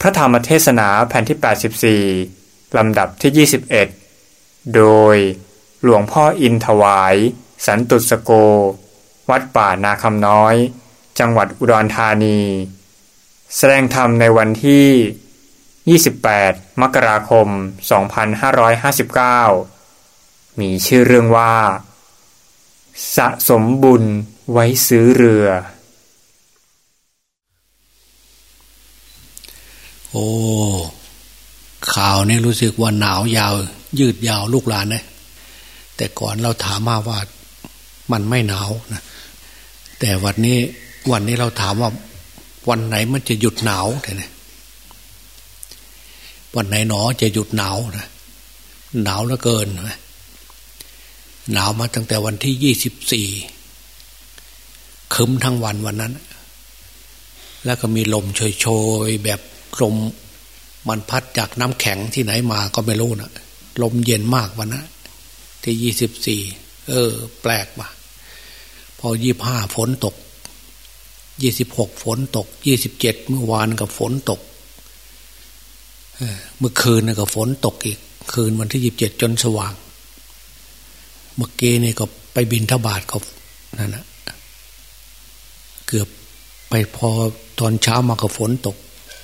พระธรรมเทศนาแผ่นที่ 84 ลำดับที่ 21 โดยหลวงพ่ออินถวาย สันตุสโก วัดป่านาคำน้อย จังหวัดอุดรธานี แสดงธรรมในวันที่ 28 มกราคม 2559 มีชื่อเรื่องว่า สะสมบุญไว้ซื้อเรือ โอ้ข่าวนี่รู้สึกว่าหนาวยาว ยืดยาวลูกหลานนะแต่ก่อนเราถามมาว่ามันไม่หนาวนะแต่วันนี้วันนี้เราถามว่าวันไหนมันจะหยุดหนาวเนี่ยวันไหนหนอจะหยุดหนาวนะหนาวเหลือเกินนะหนาวมาตั้งแต่วันที่ยี่สิบสี่คึมทั้งวันวันนั้น แล้วก็มีลมโชยๆแบบ ลมมันพัดจากน้ำแข็งที่ไหนมาก็ไม่รู้นะลมเย็นมากวันนะที่ยี่สิบสี่เออ แปลกมาพอยี่ห้าฝนตกยี่สิบหกฝนตกยี่สิบเจ็ดเมื่อวานกับฝนตกเมื่อคืนก็ฝนตกอีก คืนวันที่ยี่บเจ็ดจนสว่าง เมื่อกี้นี่ก็ไปบินทบาทก็นั่นนะเกือบไปพอตอนเช้ามาก็ฝนตก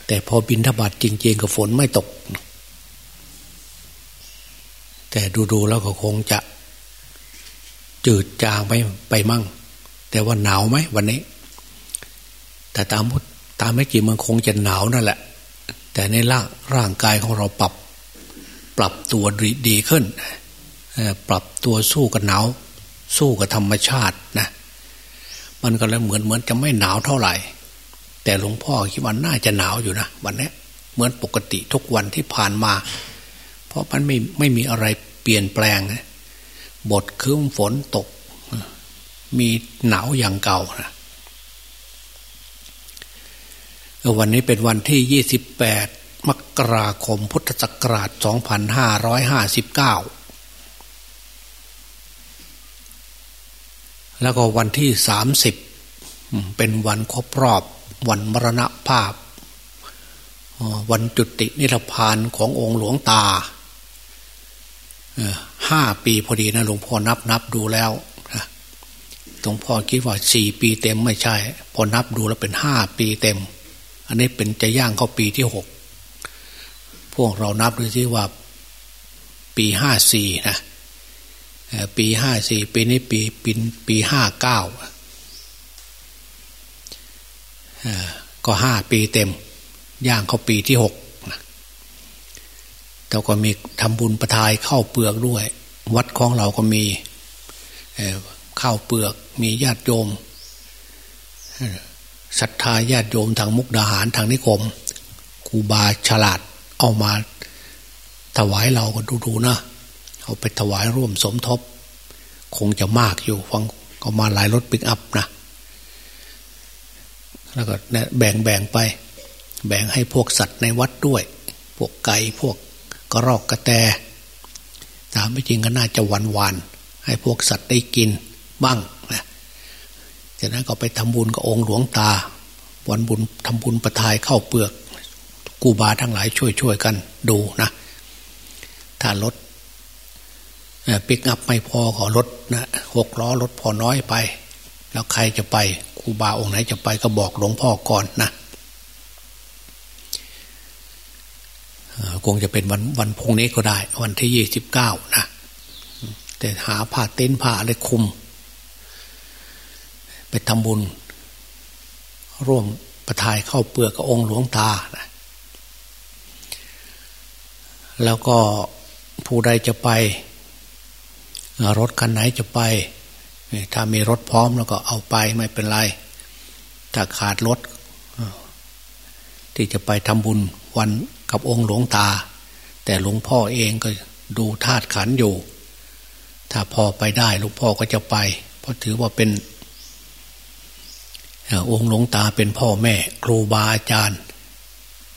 แต่พอบินทบาทจริง ๆ กับฝนไม่ตก แต่ดูๆแล้วก็คงจะ จืดจางไปไปมั่ง แต่ว่าหนาวไหมวันนี้ แต่ตามตามไม่กี่มันคงจะหนาวนั่นแหละ แต่ในร่างร่างกายของเราปรับ ปรับตัวดีขึ้น ปรับตัวสู้กับหนาว สู้กับธรรมชาตินะ มันก็เลยเหมือนเหมือนจะไม่หนาวเท่าไหร่ แต่หลวงพ่อคิดว่าน่าจะหนาวอยู่นะวันนี้เหมือนปกติทุกวันที่ผ่านมา เพราะมันไม่ไม่มีอะไรเปลี่ยนแปลงนะบทคืมฝนตก มีหนาวอย่างเก่านะวันนี้เป็นวันที่ยี่สิบแปดมกราคมพุทธศักราชสองพันห้าร้อยห้าสิบเก้าแล้วก็วันที่สามสิบเป็นวันครบรอบ วันมรณภาพ วันจุตินิพพานขององค์หลวงตาห้าปีพอดีนะหลวงพ่อนับนับดูแล้วหลวงพ่อคิดว่าสี่ปีเต็มไม่ใช่ พอนับดูแล้วเป็นห้าปีเต็ม อันนี้เป็นจะย่างเข้าปีที่หกพวกเรานับดูซิว่าปีห้าสี่นะปีห้าสี่ปีนี้ปีปีปีห้าเก้า ก็ห้าปีเต็ม ย่างเข้าปีที่หกแต่ก็มีทำบุญประทายเข้าเปลือกด้วย วัดของเราก็มีข้าวเปลือก มีญาติโยมศรัทธาญาติโยมทางมุกดาหารทางนิคมครูบาฉลาดเอามาถวายเราก็ดูๆนะเอาไปถวายร่วมสมทบ คงจะมากอยู่ฟังก็มาหลายรถปิกอัพนะ แล้วก็แบ่งแบ่งไป แบ่งให้พวกสัตว์ในวัดด้วย พวกไก่พวกกระรอกกระแตตามไม่จริงก็น่าจะหวานหวานให้พวกสัตว์ได้กินบ้างนะจากนั้นก็ไปทำบุญกับองค์หลวงตา วันบุญทำบุญประทายเข้าเปลือกกูบาทั้งหลายช่วยช่วยกันดูนะถ้ารถปิกอัพไม่พอขอรถนะหกล้อรถพอน้อยไป แล้วใครจะไป รูบาองค์ไหนจะไปก็บอกหลวงพ่อก่อนนะคงจะเป็นวันวันพุ่งนี้ก็ได้ วันที่ยี่สิบเก้านะแต่หาผ้าเต็นท์ผ้าอะไรคุม ไปทำบุญ ร่วมประทายเข้าเปลือกกับองค์หลวงตานะแล้วก็ผู้ใดจะไป รถคันไหนจะไป ถ้ามีรถพร้อมแล้วก็เอาไปไม่เป็นไร ถ้าขาดรถที่จะไปทำบุญวันกับองค์หลวงตา แต่หลวงพ่อเองก็ดูธาตุขันอยู่ ถ้าพอไปได้หลวงพ่อก็จะไป เพราะถือว่าเป็นองค์หลวงตาเป็นพ่อแม่ครูบาอาจารย์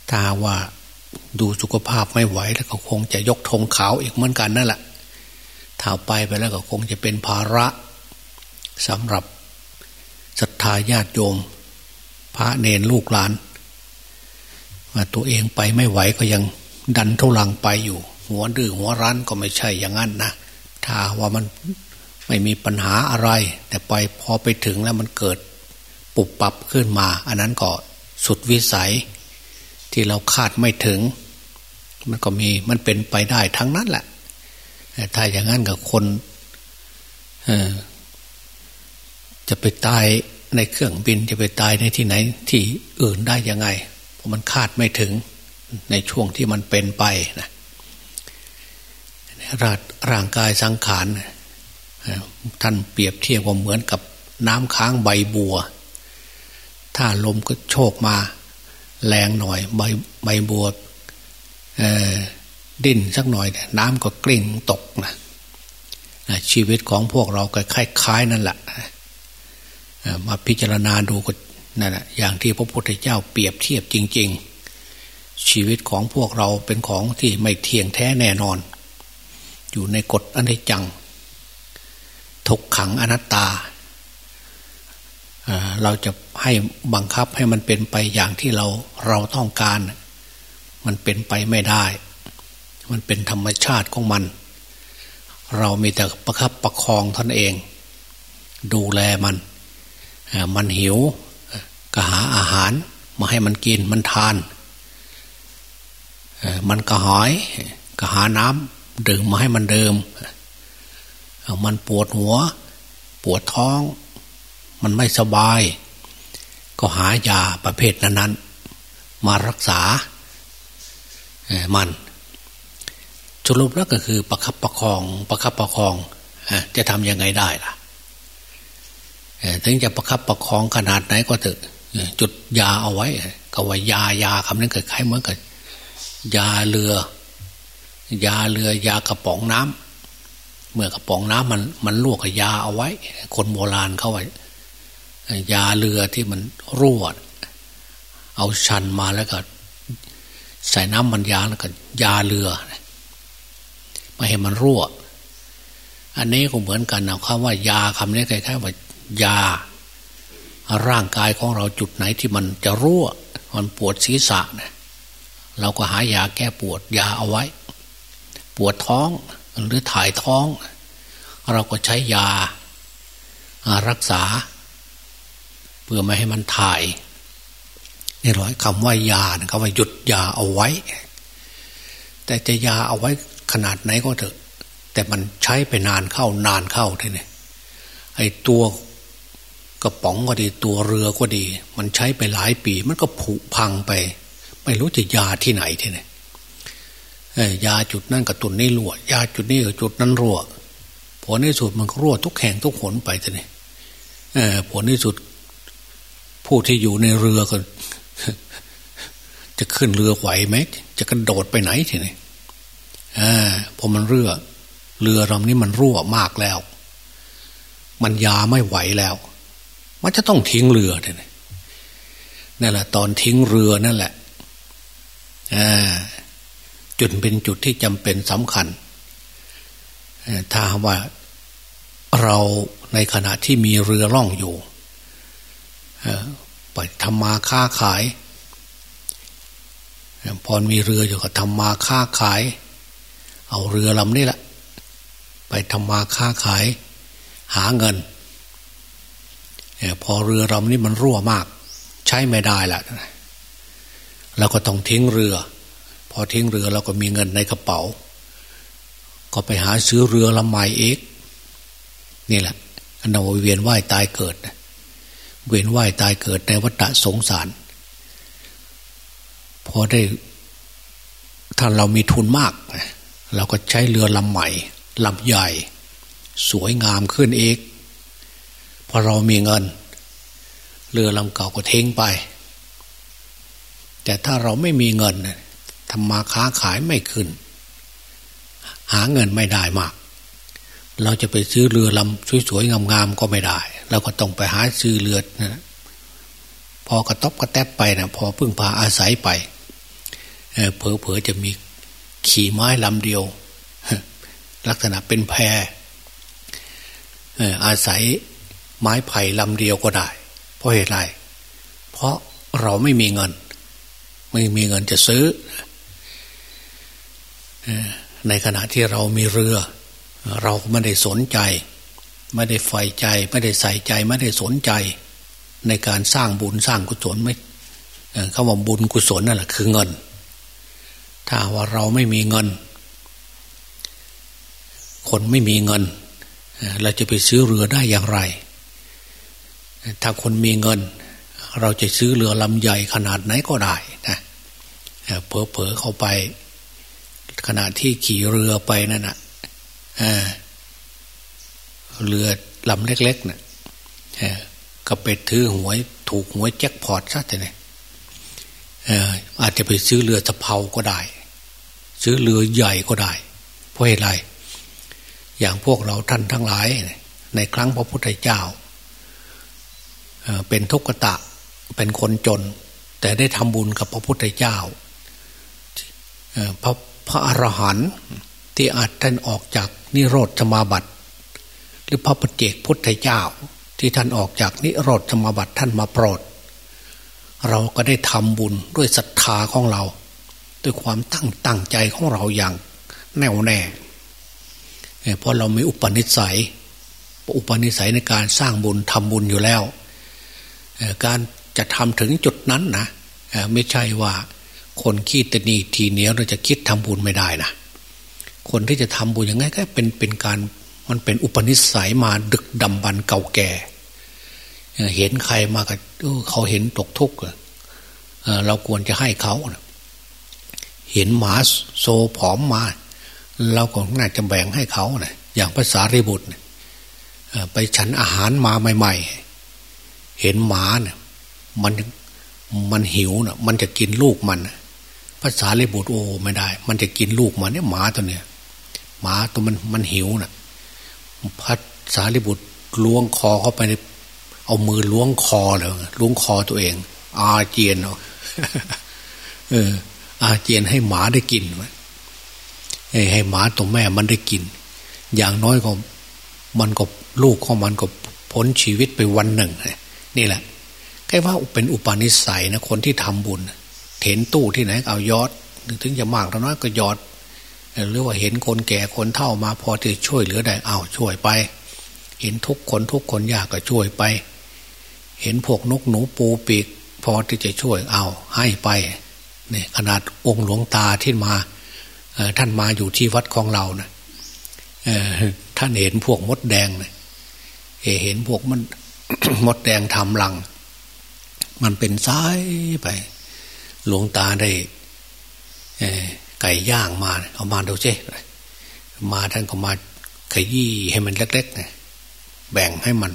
ถ้าว่าดูสุขภาพไม่ไหวแล้วก็คงจะยกธงขาวอีกเหมือนกันนั่นแหละถ้าไปไปแล้วก็คงจะเป็นภาระ สำหรับศรัทธาญาติโยม พระเนรลูกหลานตัวเองไปไม่ไหวก็ยังดันทุลังไปอยู่ หัวดื้อหัวรั้นก็ไม่ใช่อย่างนั้นนะถ้าว่ามันไม่มีปัญหาอะไร แต่ไปพอไปถึงแล้วมันเกิดปุบปับขึ้นมา อันนั้นก็สุดวิสัย ที่เราคาดไม่ถึง มันก็มีมันเป็นไปได้ทั้งนั้นแหละถ้าอย่างนั้นกับคน จะไปตายในเครื่องบินจะไปตายในที่ไหนที่อื่นได้ยังไง เพราะมันคาดไม่ถึงในช่วงที่มันเป็นไปนะร่างกายสังขารท่านเปรียบเทียบว่าเหมือนกับน้ำค้างใบบัว ถ้าลมก็โชกมา แรงหน่อยใบใบบัวดิ้นสักหน่อย น้ำก็กลิ้งตกนะชีวิตของพวกเราก็คล้ายๆนั่นแหละ มาพิจารณาดูก็นั่นแหละอย่างที่พระพุทธเจ้าเปรียบเทียบจริง ๆ ชีวิตของพวกเราเป็นของที่ไม่เที่ยงแท้แน่นอน อยู่ในกฎอนิจจังทุกขังอนัตตา เราจะให้บังคับให้มันเป็นไปอย่างที่เราเราต้องการ มันเป็นไปไม่ได้ มันเป็นธรรมชาติของมัน เรามีแต่ประคับประคองท่านเอง ดูแลมัน มันหิวก็หาอาหารมาให้มันกินมันทาน มันกระหายก็หาน้ำดื่มมาให้มันเดิมมันปวดหัว ปวดท้อง มันไม่สบาย ก็หายาประเภทนั้นๆ มารักษามันสรุปแล้วก็คือประคับประคองประคับประคองจะทำยังไงได้ล่ะ ถึงจะประคับประคองขนาดไหนก็เถอะจุดยาเอาไว้ก็ว่ายายาคำนั้นเกิดคล้ายเหมือนกับยาเรือ ยาเรือยากระป๋องน้ำเมื่อกระป๋องน้ำมันมันลวกกับยาเอาไว้ คนโบราณเขาไว้ยาเรือที่มันรั่วเอาชันมาแล้วก็ใส่น้ำมันยาแล้วก็ยาเรือม่ให้มันรั่ว อันนี้ก็เหมือนกันนะคำว่ายาคำนี้คล้ายๆว่า ยา ร่างกายของเราจุดไหนที่มันจะรั่ว มันปวดศีรษะนะเราก็หายาแก้ปวดยาเอาไว้ ปวดท้องหรือถ่ายท้อง เราก็ใช้ยารักษา เพื่อไม่ให้มันถ่ายนี่ร้อยคำว่ายาคำว่าหยุดยาเอาไว้ แต่จะยาเอาไว้ขนาดไหนก็เถอะ แต่มันใช้ไปนานเข้านานเข้าทีนี้ไอ้ตัว กระป๋องก็ดีตัวเรือก็ดี มันใช้ไปหลายปี มันก็ผุพังไป ไม่รู้จะยาที่ไหนทีนี้ยาจุดนั้นกับตุนนี้รั่วยาจุดนี้กับจุดนั้นรั่วผลในสุดมันรั่วทุกแห่งทุกขนไปทีนี้ผลในสุด ผู้ที่อยู่ในเรือก็ จะขึ้นเรือไหวไหมจะกระโดดไปไหนทีนี้อ่พอมันเรือ เรือลำนี้มันรั่วมากแล้ว มันยาไม่ไหวแล้ว มันจะต้องทิ้งเรือทีนี้นั่นแหละตอนทิ้งเรือนั่นแหละจุดเป็นจุดที่จำเป็นสำคัญถ้าว่าเราในขณะที่มีเรือล่องอยู่ไปทำมาค้าขาย พอมีเรืออยู่ก็ทำมาค้าขาย เอาเรือลำนี้แหละ ไปทำมาค้าขาย หาเงิน พอเรือลำนี้มันรั่วมาก ใช้ไม่ได้ละเราก็ต้องทิ้งเรือ พอทิ้งเรือเราก็มีเงินในกระเป๋า ก็ไปหาซื้อเรือลำใหม่เอกนี่แหละอันเราเวียนว่ายตายเกิด เวียนว่ายตายเกิดในวัฏสงสาร พอได้ถ้าเรามีทุนมาก เราก็ใช้เรือลำใหม่ลำใหญ่ สวยงามขึ้นเอก พอเรามีเงิน เรือลำเก่าก็เทงไป แต่ถ้าเราไม่มีเงินทำมาค้าขายไม่ขึ้น หาเงินไม่ได้มาก เราจะไปซื้อเรือลำสวยๆงามๆก็ไม่ได้ เราก็ต้องไปหาซื้อเรือนะพอกระต๊อบกระแทบไปนะพอพึ่งพาอาศัยไปเผลอๆจะมีขี่ไม้ลำเดียว ลักษณะเป็นแพอาศัย ไม้ไผ่ลำเดียวก็ได้ เพราะเหตุไร เพราะเราไม่มีเงิน ไม่มีเงินจะซื้อ ในขณะที่เรามีเรือ เราไม่ได้สนใจ ไม่ได้ใฝ่ใจ ไม่ได้ใส่ใจ ไม่ได้สนใจ ในการสร้างบุญสร้างกุศลไม่คำว่าบุญกุศลนั่นแหละคือเงิน ถ้าว่าเราไม่มีเงิน คนไม่มีเงิน เราจะไปซื้อเรือได้อย่างไร ถ้าคนมีเงิน เราจะซื้อเรือลำใหญ่ขนาดไหนก็ได้นะเผลอๆเข้าไป ขณะที่ขี่เรือไปนั่นนะเรือลำเล็กๆนะ่ะก็ไปถือหวย ถูกหวยแจ็คพอตซะแต่เนี่ยอาจจะไปซื้อเรือตะเภาก็ได้ ซื้อเรือใหญ่ก็ได้ เพราะเหตุไรอย่างพวกเราท่านทั้งหลาย ในครั้งพระพุทธเจ้า เป็นทุกขตะเป็นคนจน แต่ได้ทำบุญกับพระพุทธเจ้าพระพระอรหันต์ที่อาจท่านออกจากนิโรธสมาบัติ หรือพระปเจกพุทธเจ้า ที่ท่านออกจากนิโรธสมาบัติท่านมาโปรด เราก็ได้ทำบุญด้วยศรัทธาของเรา ด้วยความตั้งตั้งใจของเราอย่างแน่วแน่เพราะเราม่อุปนิสัย อุปนิสัยในการสร้างบุญทำบุญอยู่แล้ว การจะทำถึงจุดนั้นนะไม่ใช่ว่าคนขี้ตนีทีเหนียวเราจะคิดทำบุญไม่ได้นะคนที่จะทำบุญยังไงก็เป็นเป็นการมันเป็นอุปนิสัยมาดึกดำบรรเก่าแก่ เห็นใครมาก็เขาเห็นตกทุกข์เราควรจะให้เขา เห็นหมาโซผอมมา เราก็น่าจะแบ่งให้เขานะอย่างภาษาริบุตรไปฉันอาหารมาใหม่ ๆ เห็นหมาเนี่ยมันมันหิวนะมันจะกินลูกมันภาษาริบุตรโอ้ไม่ได้ มันจะกินลูกมันเนี่ยหมาตัวเนี้ยหมาตัวมันมันหิวนะภาษาริบุตรล้วงคอเข้าไปเอามือล้วงคอเลยล้วงคอตัวเอง อาเจียนเนาะเออ อาเจียนให้หมาได้กินไว้ให้หมาตัวแม่มันได้กิน อย่างน้อยก็ มันก็ลูกของมันก็พ้นชีวิตไปวันหนึ่ง นี่แหละแค่ว่าเป็นอุปนิสัยนะคนที่ทำบุญ เห็นตู้ที่ไหนเอายอด ถึงจะมากเท่าน้อยก็ยอดหรือว่าเห็นคนแก่คนเฒ่ามาพอที่ช่วยเหลือได้เอาช่วยไป เห็นทุกคนทุกคนยากก็ช่วยไป เห็นพวกนกหนูปูปีก พอที่จะช่วยเอาให้ไปเนี่ยขนาดองค์หลวงตาที่มาท่านมาอยู่ที่วัดของเรานะท่านเห็นพวกมดแดงนะเห็นพวกมัน มดแดงทำรัง มันเป็นซ้ายไป หลวงตาได้ไก่ย่างมาเอามาดูเจ้มาท่านก็มาขยี้ให้มันเล็กๆแบ่งให้มัน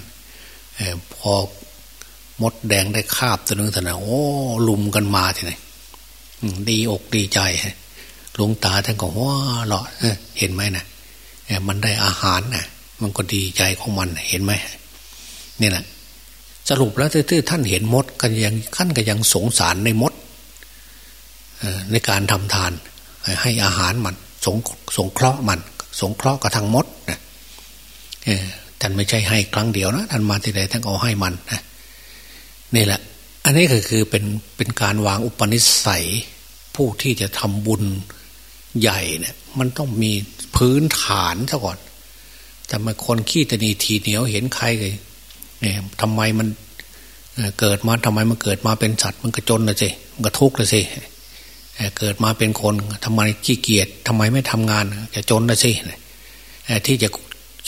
พอมดแดงได้คาบตัวนึงแต่นะโอ้ลุมกันมาทีไหนดีอกดีใจหลวงตาท่านก็ว่าหล่อเห็นไหมนะมันได้อาหารนะมันก็ดีใจของมันเห็นไหม นี่แหละสรุปแล้วที่ท่านเห็นมดกันยังขั้นก็ยังสงสารในมดในการทำทาน ให้อาหารมันสงสงเคราะห์มัน สงเคราะห์กับทางมดนะท่านไม่ใช่ให้ครั้งเดียวนะท่านมาที่ไหนท่านเอาให้มันนะนี่แหละ อันนี้ก็คือเป็นเป็นการวางอุปนิสัย ผู้ที่จะทำบุญใหญ่เนี่ยมันต้องมีพื้นฐานซะก่อน แต่มาคนขี้ตนีทีเหนียวเห็นใครเลย เนี่ยทำไมมันเกิดมาทำไมมันเกิดมาเป็นสัตว์มันก็จนเลยสิมันก็ทุกข์เลยสิเกิดมาเป็นคนทำไมขี้เกียจทำไมไม่ทำงานจะจนเลยสิที่จะ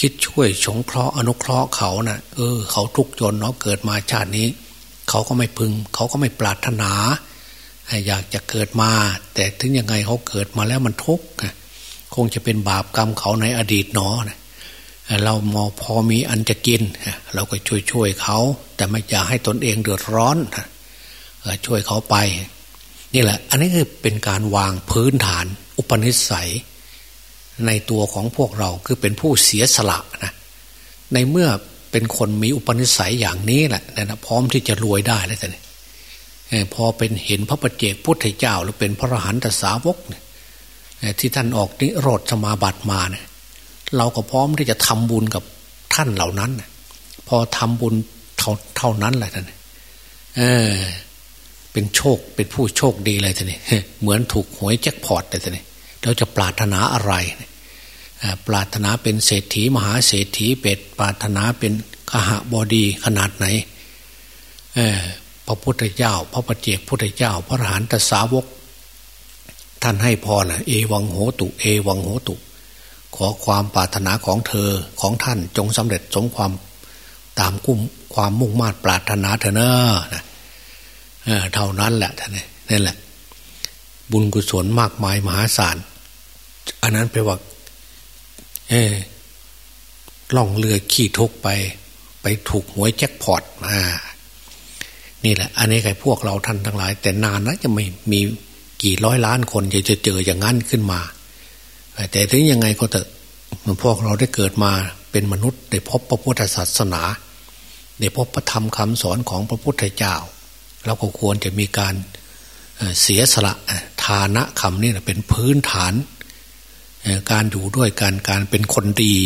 คิดช่วยสงเคราะห์อนุเคราะห์เขานะ่ะเออเขาทุกข์จนเนาะเกิดมาชาตินี้ เขาก็ไม่พึง เขาก็ไม่ปรารถนา อยากจะเกิดมา แต่ถึงยังไงเขาเกิดมาแล้วมันทุกข์คงจะเป็นบาปกรรมเขาในอดีตหนอ เรามอพอมีอันจะกิน เราก็ช่วยช่วยเขา แต่ไม่อยากให้ตนเองเดือดร้อนช่วยเขาไป นี่แหละ อันนี้คือเป็นการวางพื้นฐาน อุปนิสัย ในตัวของพวกเราคือเป็นผู้เสียสละนะในเมื่อเป็นคนมีอุปนิสัยอย่างนี้แหละนะพร้อมที่จะรวยได้แล้วแต่พอเป็นเห็นพระประเจกพุทธเจ้า หรือเป็นพระอรหันตสาวกเนี่ยที่ท่านออกนิโรธสมาบัติมาเนี่ย เราก็พร้อมที่จะทำบุญกับท่านเหล่านั้น พอทำบุญเท่าเท่านั้นแหละท่านเออ เป็นโชคเป็นผู้โชคดีเลยทีนี้เหมือนถูกหวยแจ็คพอตเลยทีนี้เราจะปรารถนาอะไรปรารถนาเป็นเศรษฐีมหาเศรษฐีเป็ดปรารถนาเป็นขหบดีขนาดไหนพระพุทธเจ้า พระปฏิเจกพุทธเจ้า พระอรหันตสาวก ท่านให้พรนะเอวังโหตุ เอวังโหตุ ขอความปรารถนาของเธอของท่านจงสำเร็จสมความตามกุ้มความมุ่งมา่ปรารถนาเถอะเนอะเท่านั้นแหละท่านนี่แหละ บุญกุศลมากมายมหาศาล อันนั้นไปว่าเออล่องเรือขี่ทุกไป ไปถูกหวยแจ็คพอตมานี่แหละ อันนี้ใครพวกเราท่านทั้งหลาย แต่นานนะจะไม่มีกี่ร้อยล้านคนจะจะเจออย่างนั้นขึ้นมา แต่ถึงยังไงก็เถอะพวกเราได้เกิดมาเป็นมนุษย์ได้พบพระพุทธศาสนาได้พบพระธรรมคำสอนของพระพุทธเจ้าเราก็ควรจะมีการเสียสละทานะคำนี่เป็นพื้นฐาน การอยู่ด้วยการการเป็นคนดี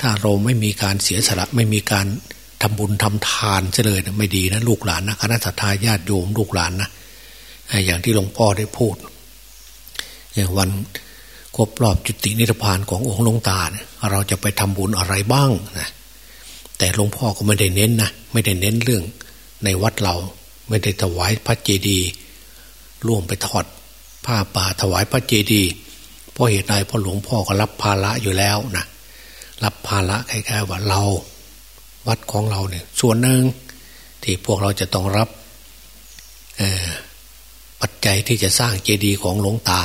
ถ้าเราไม่มีการเสียสละไม่มีการทำบุญทำทานเฉลยนะไม่ดีนะลูกหลานนะคณะทาญาติโยมลูกหลานนะอย่างที่หลวงพ่อได้พูดอย่างวัน ครบรอบจุตินิพพานขององค์หลวงตาเนี่ยเราจะไปทำบุญอะไรบ้างนะแต่หลวงพ่อก็ไม่ได้เน้นนะไม่ได้เน้นเรื่อง ในวัดเราไม่ได้ถวายพระเจดีย์ร่วมไปทอดผ้าป่าถวายพระเจดีย์เพราะเหตุใดเพราะหลวงพ่อก็รับภาระอยู่แล้วนะรับภาระคล้ายๆว่าเรา วัดของเราเนี่ย ส่วนหนึ่งที่พวกเราจะต้องรับปัจจัยที่จะสร้างเจดีย์ของหลวงตา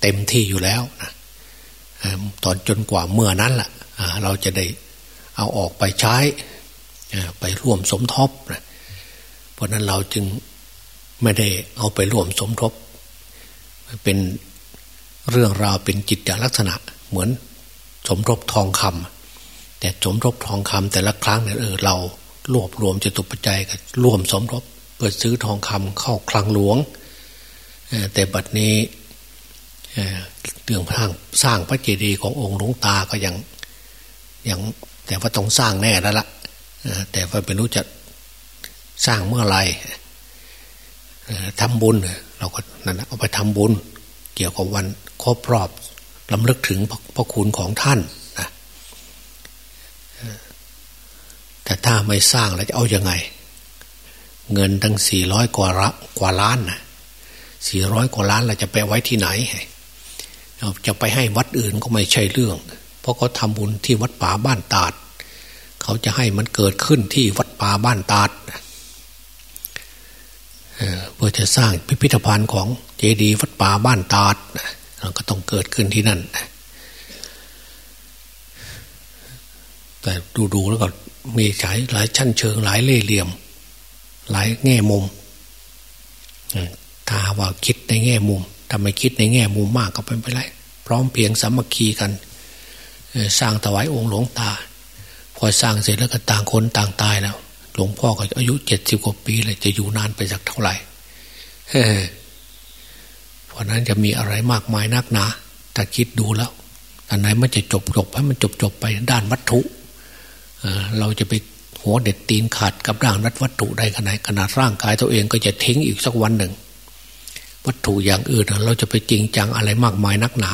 เต็มที่อยู่แล้วนะตอนจนกว่าเมื่อนั้นแหละเราจะได้เอาออกไปใช้ไปร่วมสมทบนะเพราะนั้นเราจึงไม่ได้เอาไปร่วมสมทบ เป็นเรื่องราวเป็นจิตลักษณะเหมือนสมทบทองคำแต่สมทบทองคำแต่ละครั้งเนี่ยเออเรารวบรวมจตุปัจจัยกันร่วมสมทบเพื่อซื้อทองคำเข้าคลังหลวง แต่บัดนี้ เรื่องสร้างสร้างพระเจดีย์ขององค์หลวงตาก็ยังยังแต่ว่าต้องสร้างแน่แล้วละแต่ว่าไม่รู้จะสร้างเมื่อไรทำบุญเราก็นั่นเอาไปทำบุญ เกี่ยวกับวันครบรอบลำลึกถึงพระคุณของท่านนะแต่ถ้าไม่สร้างแล้วจะเอาอยัางไง เงินตั้งสี่ร้อยกว่าละกว่าล้านนะสี่ร้อยกว่าล้านเราจะไปไว้ที่ไหน จะไปให้วัดอื่นก็ไม่ใช่เรื่อง เพราะเขาทำบุญที่วัดป่าบ้านตาด เขาจะให้มันเกิดขึ้นที่วัดป่าบ้านตาดเพื่อจะสร้างพิพิธภัณฑ์ของเจดีย์วัดป่าบ้านตาดก็ต้องเกิดขึ้นที่นั่น แต่ดูๆแล้วก็มีหลายหลายชั้นเชิงหลายเล่เหลี่ยม หลายแง่มุมถ้าว่าคิดในแง่มุม ทำไม่คิดในแง่มุมมากก็เป็นไปไรพร้อมเพียงสามัคคีกัน สร้างถวายองค์หลวงตา พอสร้างเสร็จแล้วก็ต่างคนต่างตายแล้ว หลวงพ่อก็อายุเจ็ดสิบกว่าปีเลยจะอยู่นานไปสักเท่าไหร่เพราะนั้นจะมีอะไรมากมายนักหนาถ้าคิดดูแล้วอันไหนมันจะจบจบให้มันจบจบไปด้านวัตถุเราจะไปหัวเด็ดตีนขาดกับร่างนัดวัตถุได้ขนาดขนาดร่างกายตัวเองก็จะทิ้งอีกสักวันหนึ่ง วัตถุอย่างอื่น เราจะไปจริงจังอะไรมากมายนักหนา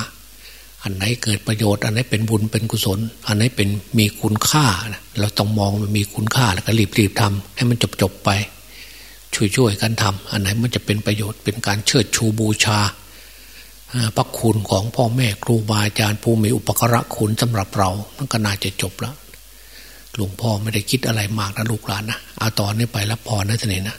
อันไหนเกิดประโยชน์ อันไหนเป็นบุญเป็นกุศล อันไหนเป็นมีคุณค่า เราต้องมองมันมีคุณค่าแล้วก็รีบรีบทำให้มันจบจบไป ช่วยช่วยกันทำอันไหนมันจะเป็นประโยชน์เป็นการเชิดชูบูชาพระคุณของพ่อแม่ครูบาอาจารย์ผู้มีอุปกระคุณสำหรับเรามันก็น่าจะจบแล้วหลวงพ่อไม่ได้คิดอะไรมากนะลูกหลานนะเอาตอนนี้ไปรับพรนะท่านเองนะ